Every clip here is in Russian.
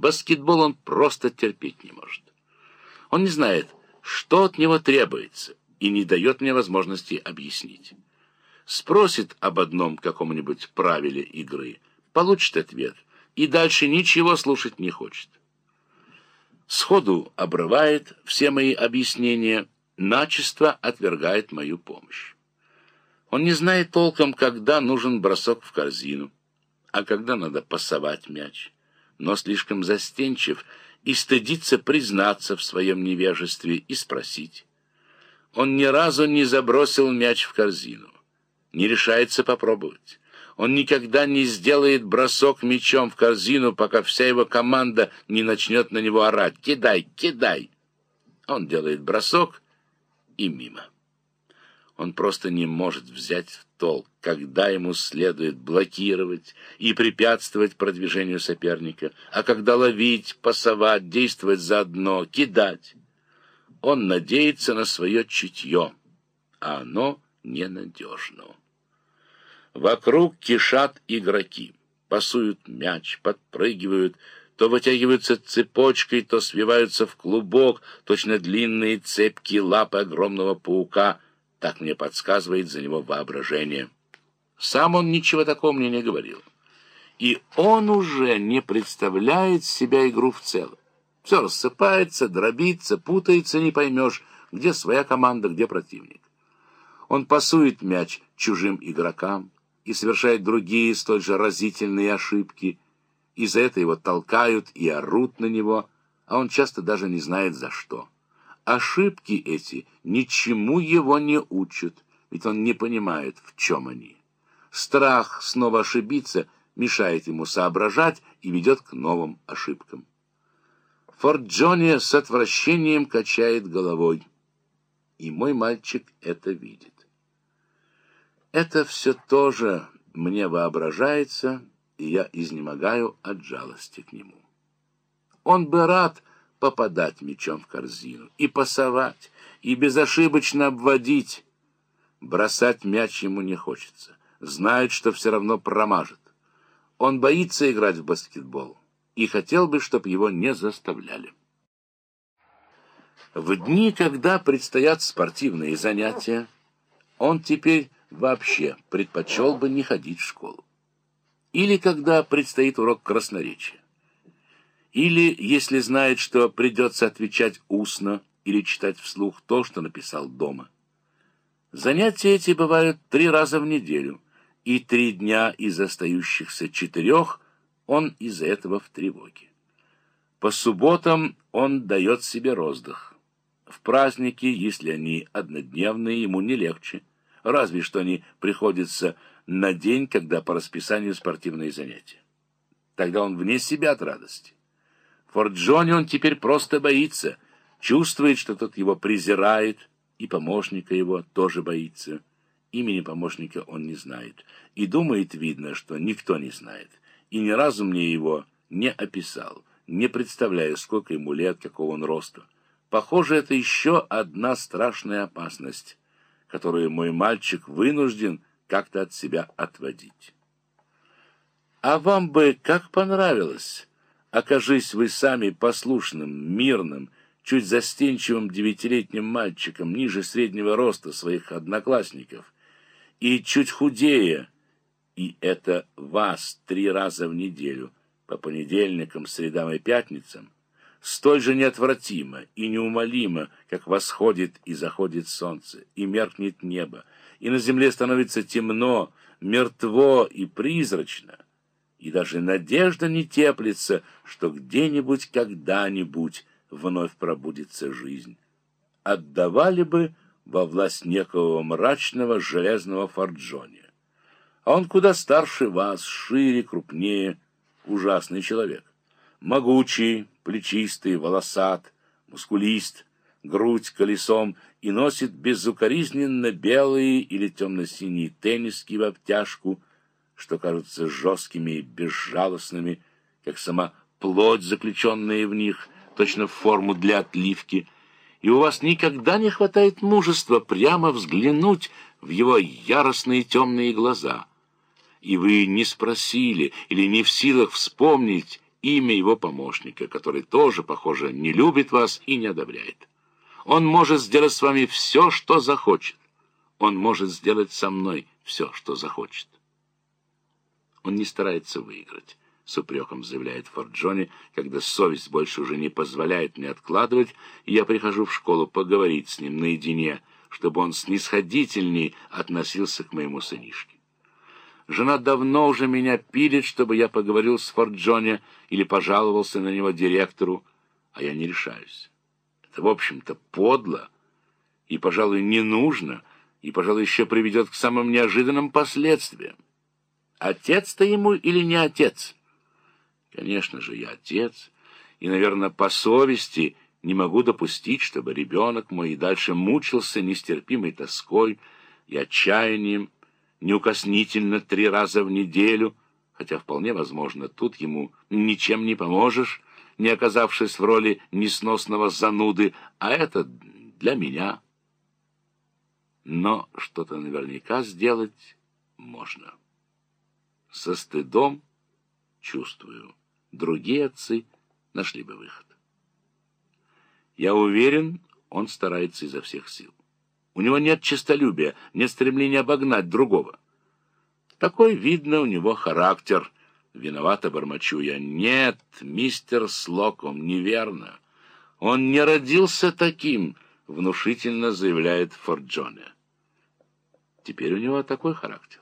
Баскетбол он просто терпеть не может. Он не знает, что от него требуется, и не дает мне возможности объяснить. Спросит об одном каком-нибудь правиле игры, получит ответ, и дальше ничего слушать не хочет. Сходу обрывает все мои объяснения, начисто отвергает мою помощь. Он не знает толком, когда нужен бросок в корзину, а когда надо пасовать мяч, но слишком застенчив и стыдится признаться в своем невежестве и спросить. Он ни разу не забросил мяч в корзину, не решается попробовать. Он никогда не сделает бросок мячом в корзину, пока вся его команда не начнет на него орать «Кидай! Кидай!». Он делает бросок и мимо. Он просто не может взять в толк, когда ему следует блокировать и препятствовать продвижению соперника, а когда ловить, пасовать, действовать заодно, кидать. Он надеется на свое чутье, а оно ненадежно. Вокруг кишат игроки, пасуют мяч, подпрыгивают, то вытягиваются цепочкой, то свиваются в клубок, точно длинные цепки лапы огромного паука — так мне подсказывает за него воображение. Сам он ничего такого мне не говорил. И он уже не представляет себя игру в целом. Все рассыпается, дробится, путается, не поймешь, где своя команда, где противник. Он пасует мяч чужим игрокам и совершает другие столь же разительные ошибки, и за это его толкают и орут на него, а он часто даже не знает за что. Ошибки эти ничему его не учат, ведь он не понимает, в чем они. Страх снова ошибиться мешает ему соображать и ведет к новым ошибкам. Форт Джонни с отвращением качает головой, и мой мальчик это видит. Это все тоже мне воображается, и я изнемогаю от жалости к нему. Он бы рад, попадать мечом в корзину, и пасовать, и безошибочно обводить. Бросать мяч ему не хочется. Знает, что все равно промажет. Он боится играть в баскетбол и хотел бы, чтобы его не заставляли. В дни, когда предстоят спортивные занятия, он теперь вообще предпочел бы не ходить в школу. Или когда предстоит урок красноречия или если знает, что придется отвечать устно или читать вслух то, что написал дома. Занятия эти бывают три раза в неделю, и три дня из остающихся четырех он из-за этого в тревоге. По субботам он дает себе роздых. В праздники, если они однодневные, ему не легче, разве что они приходятся на день, когда по расписанию спортивные занятия. Тогда он вне себя от радости. Форт Джонни он теперь просто боится, чувствует, что тот его презирает, и помощника его тоже боится. Имени помощника он не знает, и думает, видно, что никто не знает, и ни разу мне его не описал, не представляя, сколько ему лет, какого он роста. Похоже, это еще одна страшная опасность, которую мой мальчик вынужден как-то от себя отводить. А вам бы как понравилось Окажись вы сами послушным, мирным, чуть застенчивым девятилетним мальчиком ниже среднего роста своих одноклассников и чуть худее, и это вас три раза в неделю, по понедельникам, средам и пятницам, столь же неотвратимо и неумолимо, как восходит и заходит солнце, и меркнет небо, и на земле становится темно, мертво и призрачно — и даже надежда не теплится, что где-нибудь, когда-нибудь вновь пробудится жизнь. Отдавали бы во власть некого мрачного железного Форджония. А он куда старше вас, шире, крупнее, ужасный человек. Могучий, плечистый, волосат, мускулист, грудь колесом и носит безукоризненно белые или темно-синие тенниски в обтяжку, что кажутся жесткими и безжалостными, как сама плоть, заключенная в них, точно в форму для отливки, и у вас никогда не хватает мужества прямо взглянуть в его яростные темные глаза. И вы не спросили или не в силах вспомнить, имя его помощника, который тоже, похоже, не любит вас и не одобряет. Он может сделать с вами все, что захочет. Он может сделать со мной все, что захочет. Он не старается выиграть, с упреком заявляет Форд Джонни, когда совесть больше уже не позволяет мне откладывать, и я прихожу в школу поговорить с ним наедине, чтобы он снисходительней относился к моему сынишке. Жена давно уже меня пилит, чтобы я поговорил с Форд Джонни или пожаловался на него директору, а я не решаюсь. Это, в общем-то, подло и, пожалуй, не нужно, и, пожалуй, еще приведет к самым неожиданным последствиям. Отец-то ему или не отец? Конечно же, я отец, и, наверное, по совести не могу допустить, чтобы ребенок мой дальше мучился нестерпимой тоской и отчаянием, неукоснительно три раза в неделю, хотя вполне возможно, тут ему ничем не поможешь, не оказавшись в роли несносного зануды, а это для меня. Но что-то наверняка сделать можно. Со стыдом чувствую, другие отцы нашли бы выход. Я уверен, он старается изо всех сил. У него нет честолюбия, нет стремления обогнать другого. Такой, видно, у него характер. Виновато бормочу я. Нет, мистер Слоком, неверно. Он не родился таким, внушительно заявляет Форджоне. Теперь у него такой характер.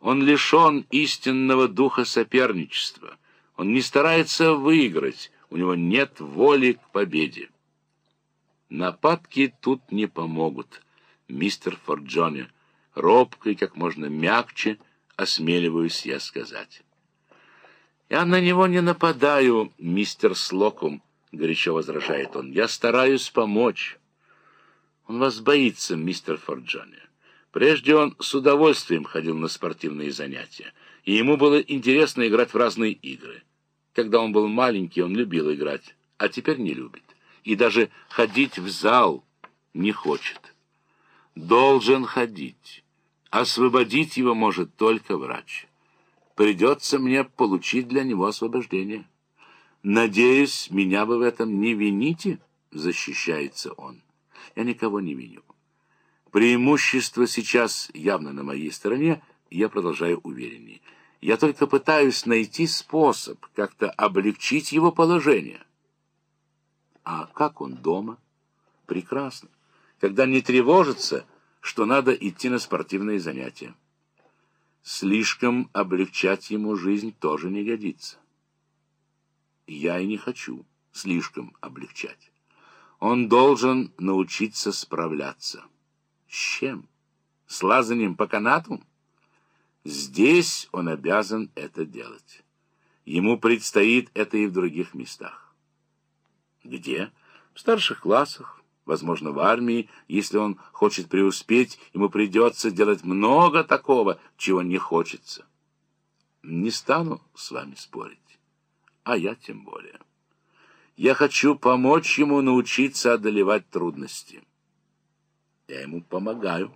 Он лишен истинного духа соперничества. Он не старается выиграть, у него нет воли к победе. Нападки тут не помогут, мистер Форджоне. Робко и как можно мягче осмеливаюсь я сказать. «Я на него не нападаю, мистер Слокум», — горячо возражает он. «Я стараюсь помочь». «Он вас боится, мистер Форджоне. Прежде он с удовольствием ходил на спортивные занятия, и ему было интересно играть в разные игры. Когда он был маленький, он любил играть, а теперь не любит и даже ходить в зал не хочет. Должен ходить. Освободить его может только врач. Придется мне получить для него освобождение. Надеюсь, меня вы в этом не вините, защищается он. Я никого не виню. Преимущество сейчас явно на моей стороне, я продолжаю увереннее. Я только пытаюсь найти способ как-то облегчить его положение. А как он дома? Прекрасно. Когда не тревожится, что надо идти на спортивные занятия. Слишком облегчать ему жизнь тоже не годится. Я и не хочу слишком облегчать. Он должен научиться справляться. С чем? С лазанием по канату? Здесь он обязан это делать. Ему предстоит это и в других местах. Где? В старших классах, возможно, в армии. Если он хочет преуспеть, ему придется делать много такого, чего не хочется. Не стану с вами спорить, а я тем более. Я хочу помочь ему научиться одолевать трудности. Я ему помогаю.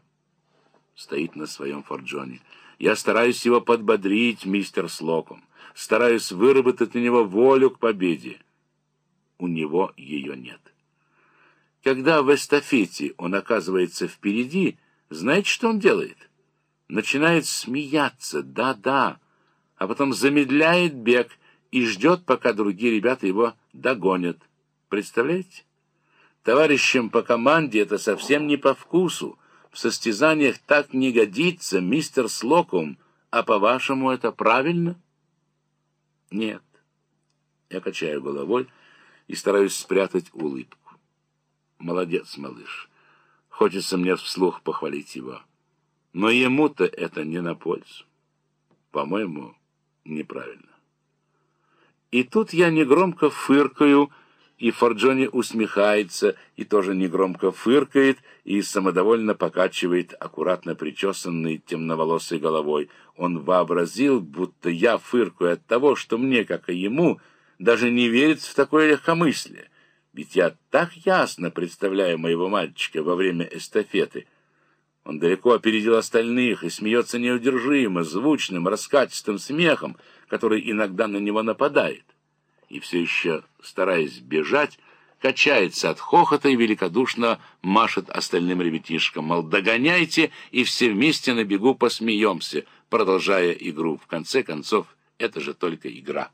Стоит на своем форджоне. Я стараюсь его подбодрить, мистер Слоком. Стараюсь выработать у него волю к победе у него ее нет. Когда в эстафете он оказывается впереди, знаете, что он делает? Начинает смеяться, да-да, а потом замедляет бег и ждет, пока другие ребята его догонят. Представляете? Товарищам по команде это совсем не по вкусу. В состязаниях так не годится, мистер Слокум. А по-вашему, это правильно? Нет. Я качаю головой, и стараюсь спрятать улыбку. Молодец, малыш. Хочется мне вслух похвалить его. Но ему-то это не на пользу. По-моему, неправильно. И тут я негромко фыркаю, и Форджони усмехается, и тоже негромко фыркает, и самодовольно покачивает аккуратно причесанной темноволосой головой. Он вообразил, будто я фыркаю от того, что мне, как и ему, — даже не верится в такое легкомыслие. Ведь я так ясно представляю моего мальчика во время эстафеты. Он далеко опередил остальных и смеется неудержимо, звучным, раскатистым смехом, который иногда на него нападает. И все еще, стараясь бежать, качается от хохота и великодушно машет остальным ребятишкам, мол, догоняйте, и все вместе на бегу посмеемся, продолжая игру. В конце концов, это же только игра.